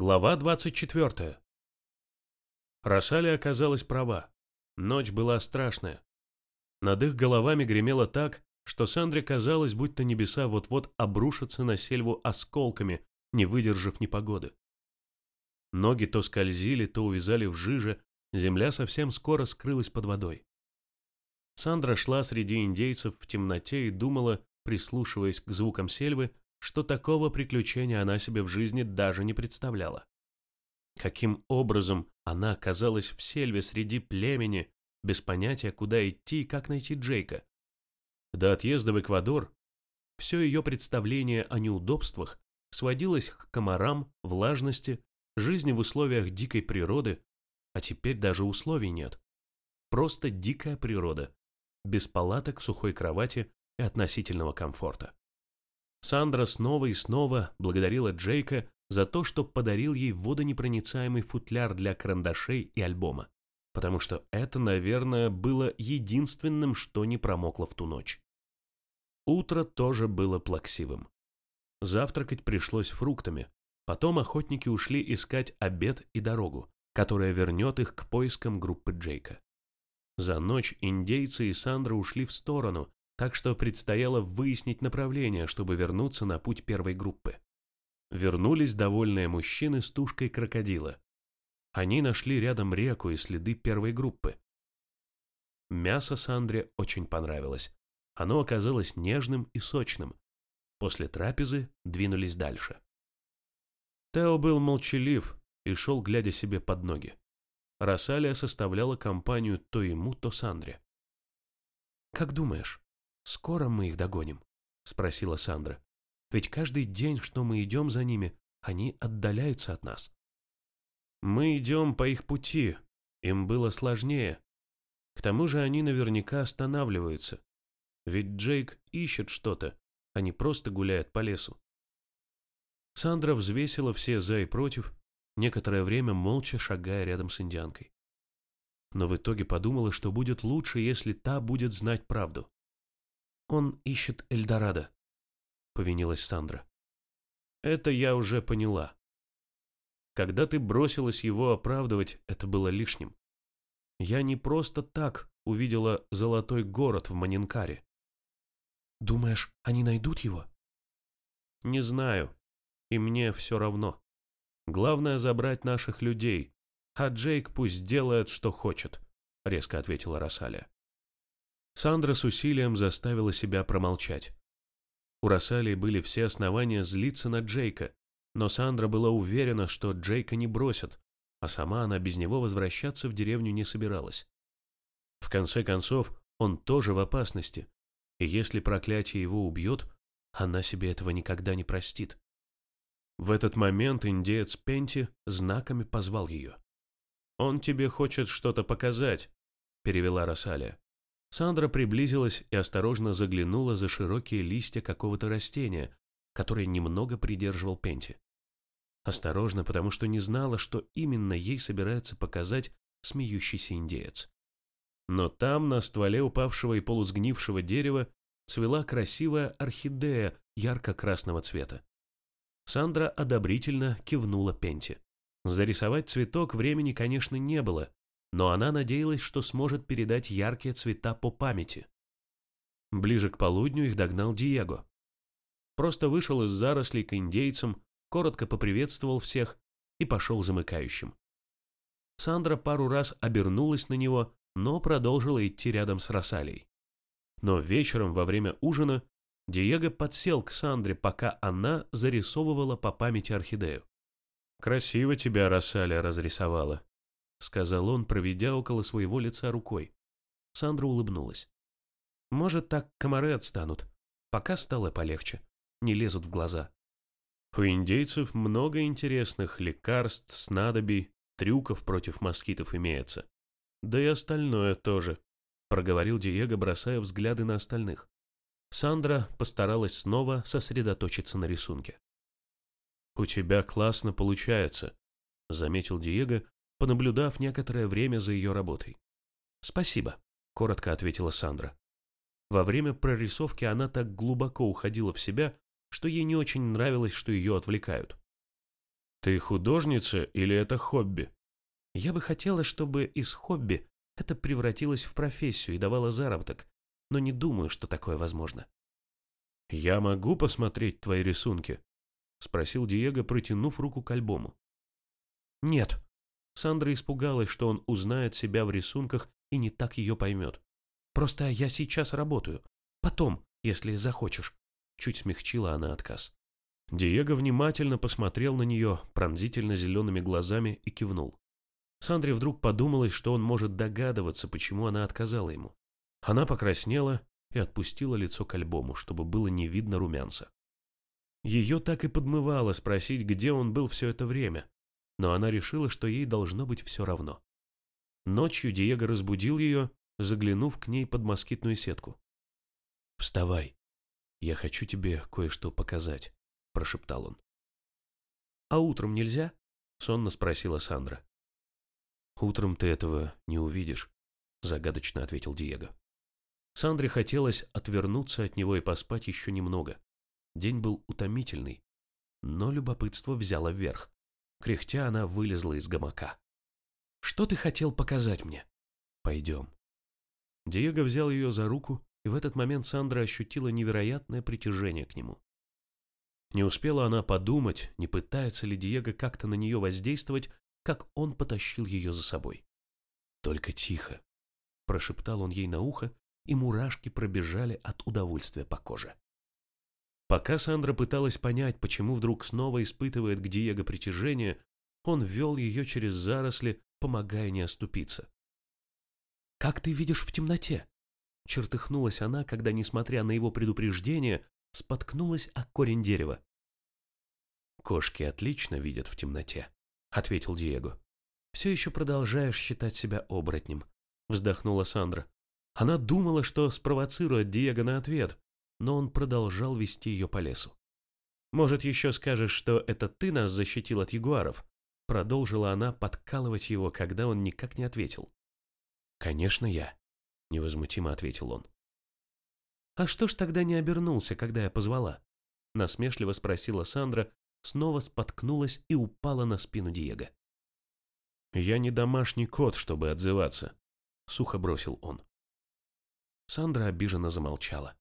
Глава 24. Росали оказалась права. Ночь была страшная. Над их головами гремело так, что Сандре казалось, будто небеса вот-вот обрушатся на сельву осколками, не выдержав непогоды. Ноги то скользили, то увязали в жиже, земля совсем скоро скрылась под водой. Сандра шла среди индейцев в темноте и думала, прислушиваясь к звукам сельвы, что такого приключения она себе в жизни даже не представляла. Каким образом она оказалась в сельве среди племени, без понятия, куда идти и как найти Джейка? До отъезда в Эквадор все ее представление о неудобствах сводилось к комарам, влажности, жизни в условиях дикой природы, а теперь даже условий нет. Просто дикая природа, без палаток, сухой кровати и относительного комфорта. Сандра снова и снова благодарила Джейка за то, что подарил ей водонепроницаемый футляр для карандашей и альбома, потому что это, наверное, было единственным, что не промокло в ту ночь. Утро тоже было плаксивым. Завтракать пришлось фруктами, потом охотники ушли искать обед и дорогу, которая вернет их к поискам группы Джейка. За ночь индейцы и Сандра ушли в сторону, так что предстояло выяснить направление, чтобы вернуться на путь первой группы. Вернулись довольные мужчины с тушкой крокодила. Они нашли рядом реку и следы первой группы. Мясо Сандре очень понравилось. Оно оказалось нежным и сочным. После трапезы двинулись дальше. Тео был молчалив и шел, глядя себе под ноги. Рассалия составляла компанию то ему, то Сандре. «Как думаешь, «Скоро мы их догоним?» — спросила Сандра. «Ведь каждый день, что мы идем за ними, они отдаляются от нас». «Мы идем по их пути. Им было сложнее. К тому же они наверняка останавливаются. Ведь Джейк ищет что-то, а не просто гуляет по лесу». Сандра взвесила все «за» и «против», некоторое время молча шагая рядом с индианкой. Но в итоге подумала, что будет лучше, если та будет знать правду. Он ищет Эльдорадо, повинилась Сандра. Это я уже поняла. Когда ты бросилась его оправдывать, это было лишним. Я не просто так увидела золотой город в Манинкаре. Думаешь, они найдут его? Не знаю. И мне все равно. Главное забрать наших людей, а Джейк пусть делает, что хочет, резко ответила Росалия. Сандра с усилием заставила себя промолчать. У Рассалии были все основания злиться на Джейка, но Сандра была уверена, что Джейка не бросят, а сама она без него возвращаться в деревню не собиралась. В конце концов, он тоже в опасности, и если проклятие его убьет, она себе этого никогда не простит. В этот момент индеец Пенти знаками позвал ее. «Он тебе хочет что-то показать», — перевела Рассалия. Сандра приблизилась и осторожно заглянула за широкие листья какого-то растения, которое немного придерживал Пенти. Осторожно, потому что не знала, что именно ей собирается показать смеющийся индеец. Но там, на стволе упавшего и полусгнившего дерева, цвела красивая орхидея ярко-красного цвета. Сандра одобрительно кивнула Пенти. Зарисовать цветок времени, конечно, не было, но она надеялась, что сможет передать яркие цвета по памяти. Ближе к полудню их догнал Диего. Просто вышел из зарослей к индейцам, коротко поприветствовал всех и пошел замыкающим. Сандра пару раз обернулась на него, но продолжила идти рядом с Росалией. Но вечером во время ужина Диего подсел к Сандре, пока она зарисовывала по памяти орхидею. «Красиво тебя Росалия разрисовала», — сказал он, проведя около своего лица рукой. Сандра улыбнулась. «Может, так комары отстанут. Пока стало полегче. Не лезут в глаза». У индейцев много интересных лекарств, снадобий, трюков против москитов имеется. Да и остальное тоже, проговорил Диего, бросая взгляды на остальных. Сандра постаралась снова сосредоточиться на рисунке. «У тебя классно получается», — заметил Диего, понаблюдав некоторое время за ее работой. «Спасибо», — коротко ответила Сандра. Во время прорисовки она так глубоко уходила в себя, что ей не очень нравилось, что ее отвлекают. Ты художница или это хобби? Я бы хотела, чтобы из хобби это превратилось в профессию и давало заработок, но не думаю, что такое возможно. «Я могу посмотреть твои рисунки?» — спросил Диего, протянув руку к альбому. «Нет». Сандра испугалась, что он узнает себя в рисунках и не так ее поймет. «Просто я сейчас работаю. Потом, если захочешь». Чуть смягчила она отказ. Диего внимательно посмотрел на нее пронзительно зелеными глазами и кивнул. Сандре вдруг подумалось, что он может догадываться, почему она отказала ему. Она покраснела и отпустила лицо к альбому, чтобы было не видно румянца. Ее так и подмывало спросить, где он был все это время, но она решила, что ей должно быть все равно. Ночью Диего разбудил ее, заглянув к ней под москитную сетку. «Вставай, я хочу тебе кое-что показать», — прошептал он. «А утром нельзя?» — сонно спросила Сандра. «Утром ты этого не увидишь», — загадочно ответил Диего. Сандре хотелось отвернуться от него и поспать еще немного. День был утомительный, но любопытство взяло вверх. Кряхтя она вылезла из гамака. «Что ты хотел показать мне?» «Пойдем». Диего взял ее за руку, и в этот момент Сандра ощутила невероятное притяжение к нему. Не успела она подумать, не пытается ли Диего как-то на нее воздействовать, как он потащил ее за собой. «Только тихо», — прошептал он ей на ухо, и мурашки пробежали от удовольствия по коже. Пока Сандра пыталась понять, почему вдруг снова испытывает к Диего притяжение, он ввел ее через заросли, помогая не оступиться. «Как ты видишь в темноте?» Чертыхнулась она, когда, несмотря на его предупреждение, споткнулась о корень дерева. «Кошки отлично видят в темноте», — ответил Диего. «Все еще продолжаешь считать себя оборотнем», — вздохнула Сандра. Она думала, что спровоцирует Диего на ответ, но он продолжал вести ее по лесу. «Может, еще скажешь, что это ты нас защитил от ягуаров?» Продолжила она подкалывать его, когда он никак не ответил. «Конечно, я», — невозмутимо ответил он. «А что ж тогда не обернулся, когда я позвала?» Насмешливо спросила Сандра, снова споткнулась и упала на спину Диего. «Я не домашний кот, чтобы отзываться», — сухо бросил он. Сандра обиженно замолчала.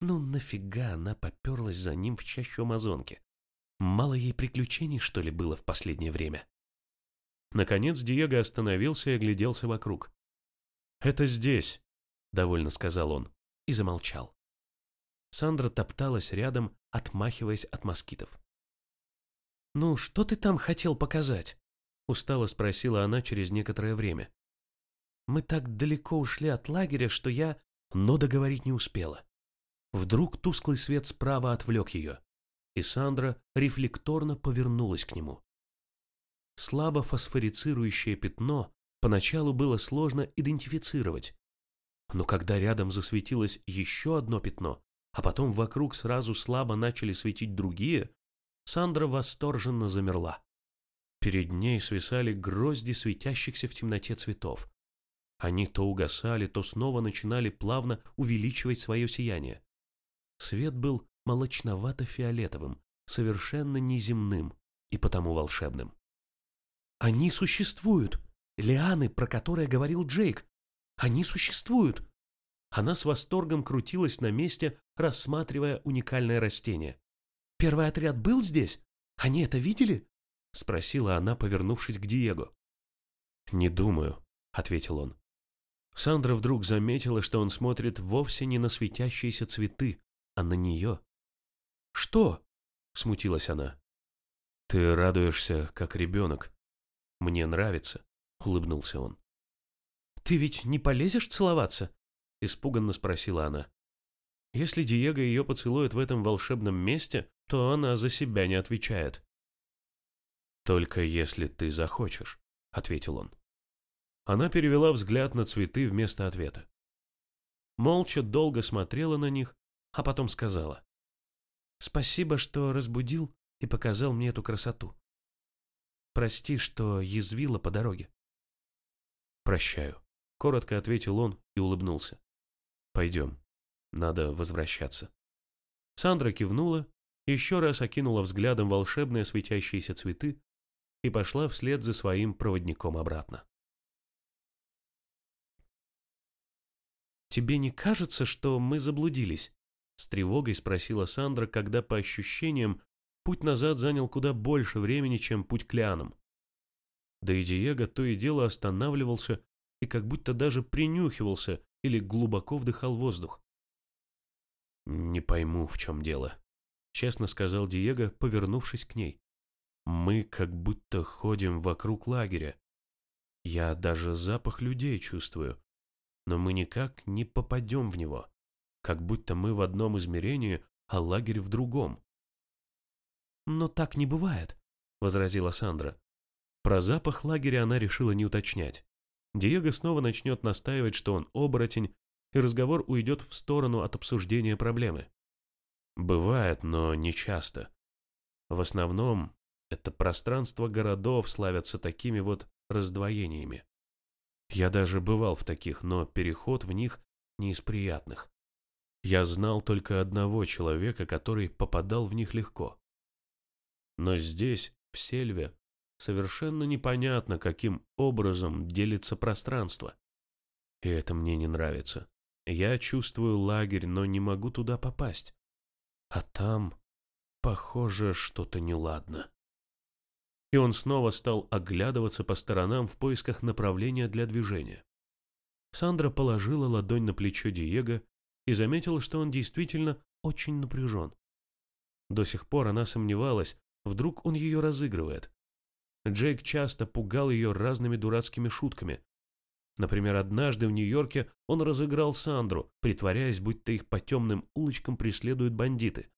Ну нафига она поперлась за ним в чащу Амазонки? Мало ей приключений, что ли, было в последнее время? Наконец Диего остановился и огляделся вокруг. «Это здесь», — довольно сказал он, и замолчал. Сандра топталась рядом, отмахиваясь от москитов. «Ну, что ты там хотел показать?» — устало спросила она через некоторое время. Мы так далеко ушли от лагеря, что я... Но договорить не успела. Вдруг тусклый свет справа отвлек ее, и Сандра рефлекторно повернулась к нему. Слабо фосфорицирующее пятно поначалу было сложно идентифицировать, но когда рядом засветилось еще одно пятно, а потом вокруг сразу слабо начали светить другие, Сандра восторженно замерла. Перед ней свисали грозди светящихся в темноте цветов. Они то угасали, то снова начинали плавно увеличивать свое сияние. Свет был молочновато-фиолетовым, совершенно неземным и потому волшебным. «Они существуют! Лианы, про которые говорил Джейк! Они существуют!» Она с восторгом крутилась на месте, рассматривая уникальное растение. «Первый отряд был здесь? Они это видели?» — спросила она, повернувшись к Диего. «Не думаю», — ответил он. Сандра вдруг заметила, что он смотрит вовсе не на светящиеся цветы, а на нее. «Что?» — смутилась она. «Ты радуешься, как ребенок. Мне нравится», — улыбнулся он. «Ты ведь не полезешь целоваться?» — испуганно спросила она. «Если Диего ее поцелует в этом волшебном месте, то она за себя не отвечает». «Только если ты захочешь», — ответил он. Она перевела взгляд на цветы вместо ответа. Молча долго смотрела на них, а потом сказала. «Спасибо, что разбудил и показал мне эту красоту. Прости, что язвила по дороге». «Прощаю», — коротко ответил он и улыбнулся. «Пойдем, надо возвращаться». Сандра кивнула, еще раз окинула взглядом волшебные светящиеся цветы и пошла вслед за своим проводником обратно. «Тебе не кажется, что мы заблудились?» С тревогой спросила Сандра, когда, по ощущениям, путь назад занял куда больше времени, чем путь к Лианам. Да и Диего то и дело останавливался и как будто даже принюхивался или глубоко вдыхал воздух. «Не пойму, в чем дело», — честно сказал Диего, повернувшись к ней. «Мы как будто ходим вокруг лагеря. Я даже запах людей чувствую, но мы никак не попадем в него как будто мы в одном измерении, а лагерь в другом. «Но так не бывает», — возразила Сандра. Про запах лагеря она решила не уточнять. Диего снова начнет настаивать, что он оборотень, и разговор уйдет в сторону от обсуждения проблемы. Бывает, но не часто. В основном это пространство городов славятся такими вот раздвоениями. Я даже бывал в таких, но переход в них не из приятных. Я знал только одного человека, который попадал в них легко. Но здесь, в Сельве, совершенно непонятно, каким образом делится пространство. И это мне не нравится. Я чувствую лагерь, но не могу туда попасть. А там, похоже, что-то неладно. И он снова стал оглядываться по сторонам в поисках направления для движения. Сандра положила ладонь на плечо Диего и заметила, что он действительно очень напряжен. До сих пор она сомневалась, вдруг он ее разыгрывает. Джейк часто пугал ее разными дурацкими шутками. Например, однажды в Нью-Йорке он разыграл Сандру, притворяясь, будто их по темным улочкам преследуют бандиты.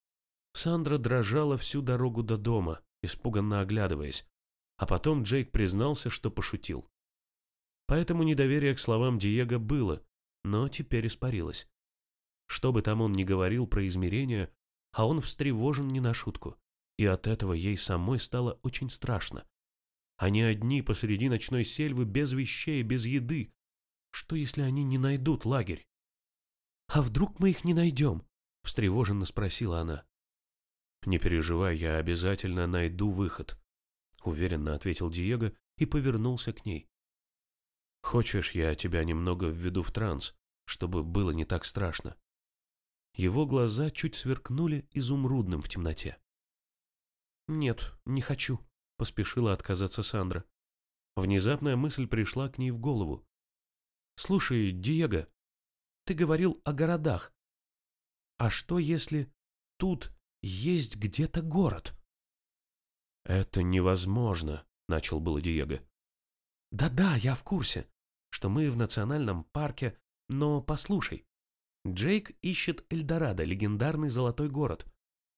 Сандра дрожала всю дорогу до дома, испуганно оглядываясь, а потом Джейк признался, что пошутил. Поэтому недоверие к словам Диего было, но теперь испарилось. Что бы там он ни говорил про измерения, а он встревожен не на шутку. И от этого ей самой стало очень страшно. Они одни посреди ночной сельвы, без вещей, без еды. Что, если они не найдут лагерь? «А вдруг мы их не найдем?» — встревоженно спросила она. «Не переживай, я обязательно найду выход», — уверенно ответил Диего и повернулся к ней. «Хочешь, я тебя немного введу в транс, чтобы было не так страшно?» Его глаза чуть сверкнули изумрудным в темноте. «Нет, не хочу», — поспешила отказаться Сандра. Внезапная мысль пришла к ней в голову. «Слушай, Диего, ты говорил о городах. А что, если тут есть где-то город?» «Это невозможно», — начал было Диего. «Да-да, я в курсе, что мы в национальном парке, но послушай, Джейк ищет Эльдорадо, легендарный золотой город.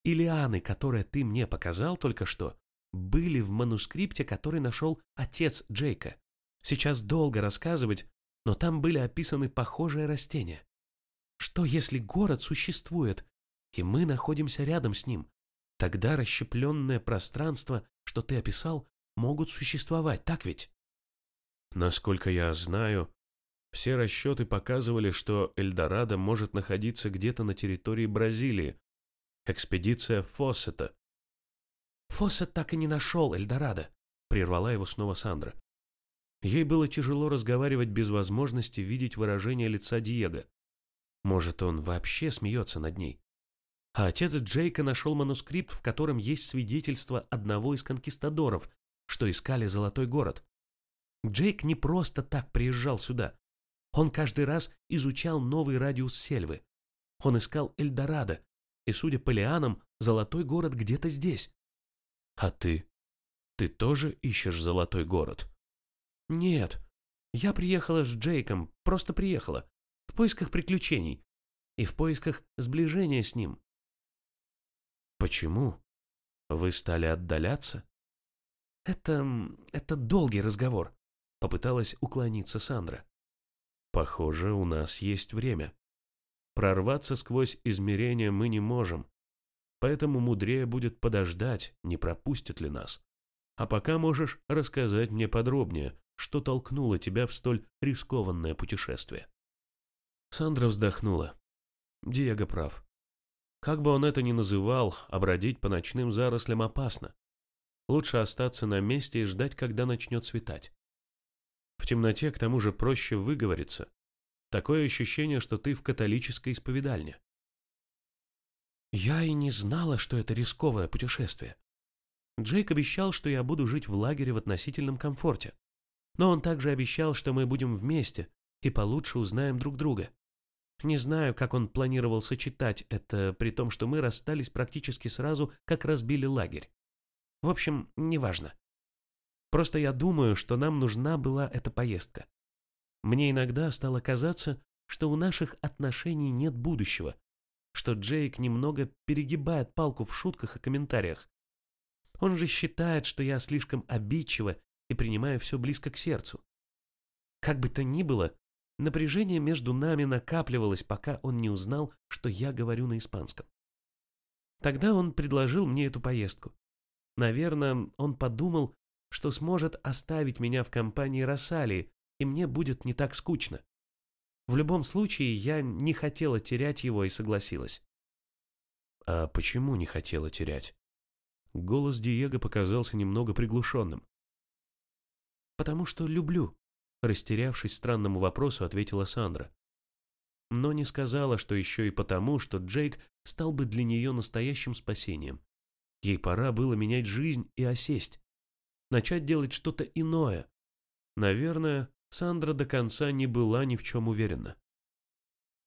И лианы, которые ты мне показал только что, были в манускрипте, который нашел отец Джейка. Сейчас долго рассказывать, но там были описаны похожие растения. Что если город существует, и мы находимся рядом с ним? Тогда расщепленное пространство, что ты описал, могут существовать, так ведь? Насколько я знаю, все расчеты показывали, что Эльдорадо может находиться где-то на территории Бразилии. Экспедиция Фоссета. «Фоссет так и не нашел Эльдорадо», — прервала его снова Сандра. Ей было тяжело разговаривать без возможности видеть выражение лица Диего. Может, он вообще смеется над ней. А отец Джейка нашел манускрипт, в котором есть свидетельство одного из конкистадоров, что искали золотой город. Джейк не просто так приезжал сюда. Он каждый раз изучал новый радиус сельвы. Он искал Эльдорадо, и, судя по лианам, золотой город где-то здесь. А ты? Ты тоже ищешь золотой город? Нет. Я приехала с Джейком, просто приехала. В поисках приключений. И в поисках сближения с ним. Почему? Вы стали отдаляться? Это... это долгий разговор. Попыталась уклониться Сандра. Похоже, у нас есть время. Прорваться сквозь измерения мы не можем, поэтому мудрее будет подождать, не пропустят ли нас. А пока можешь рассказать мне подробнее, что толкнуло тебя в столь рискованное путешествие. Сандра вздохнула. Диего прав. Как бы он это ни называл, обродить по ночным зарослям опасно. Лучше остаться на месте и ждать, когда начнет светать. В темноте к тому же проще выговориться. Такое ощущение, что ты в католической исповедальне. Я и не знала, что это рисковое путешествие. Джейк обещал, что я буду жить в лагере в относительном комфорте. Но он также обещал, что мы будем вместе и получше узнаем друг друга. Не знаю, как он планировал сочетать это, при том, что мы расстались практически сразу, как разбили лагерь. В общем, неважно. Просто я думаю, что нам нужна была эта поездка. Мне иногда стало казаться, что у наших отношений нет будущего, что Джейк немного перегибает палку в шутках и комментариях. Он же считает, что я слишком обидчива и принимаю все близко к сердцу. Как бы то ни было, напряжение между нами накапливалось, пока он не узнал, что я говорю на испанском. Тогда он предложил мне эту поездку. Наверное, он подумал, что сможет оставить меня в компании Рассалии, и мне будет не так скучно. В любом случае, я не хотела терять его и согласилась. А почему не хотела терять? Голос Диего показался немного приглушенным. «Потому что люблю», — растерявшись странному вопросу, ответила Сандра. Но не сказала, что еще и потому, что Джейк стал бы для нее настоящим спасением. Ей пора было менять жизнь и осесть. Начать делать что-то иное. Наверное, Сандра до конца не была ни в чем уверена.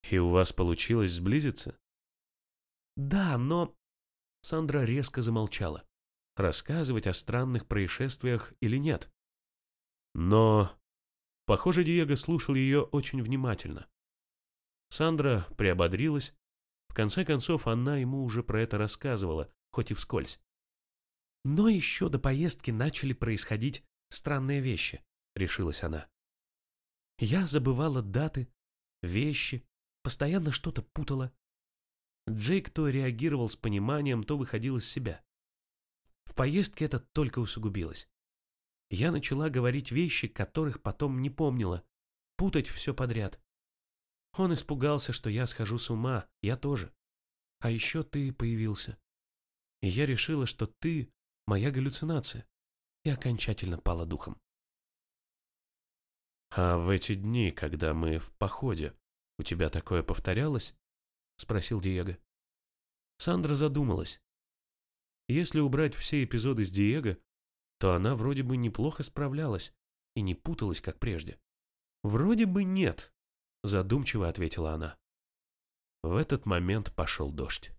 «И у вас получилось сблизиться?» «Да, но Сандра резко замолчала. Рассказывать о странных происшествиях или нет? Но... Похоже, Диего слушал ее очень внимательно. Сандра приободрилась. В конце концов, она ему уже про это рассказывала, хоть и вскользь. Но еще до поездки начали происходить странные вещи, решилась она. Я забывала даты, вещи, постоянно что-то путала. Джейк то реагировал с пониманием, то выходил из себя. В поездке это только усугубилось. Я начала говорить вещи, которых потом не помнила, путать все подряд. Он испугался, что я схожу с ума, я тоже. А еще ты появился. И я решила, что ты — моя галлюцинация, и окончательно пала духом. «А в эти дни, когда мы в походе, у тебя такое повторялось?» — спросил Диего. Сандра задумалась. Если убрать все эпизоды с Диего, то она вроде бы неплохо справлялась и не путалась, как прежде. «Вроде бы нет», — задумчиво ответила она. В этот момент пошел дождь.